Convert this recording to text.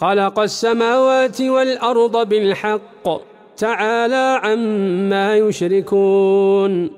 خلق السماوات والأرض بالحق تعالى عما يشركون.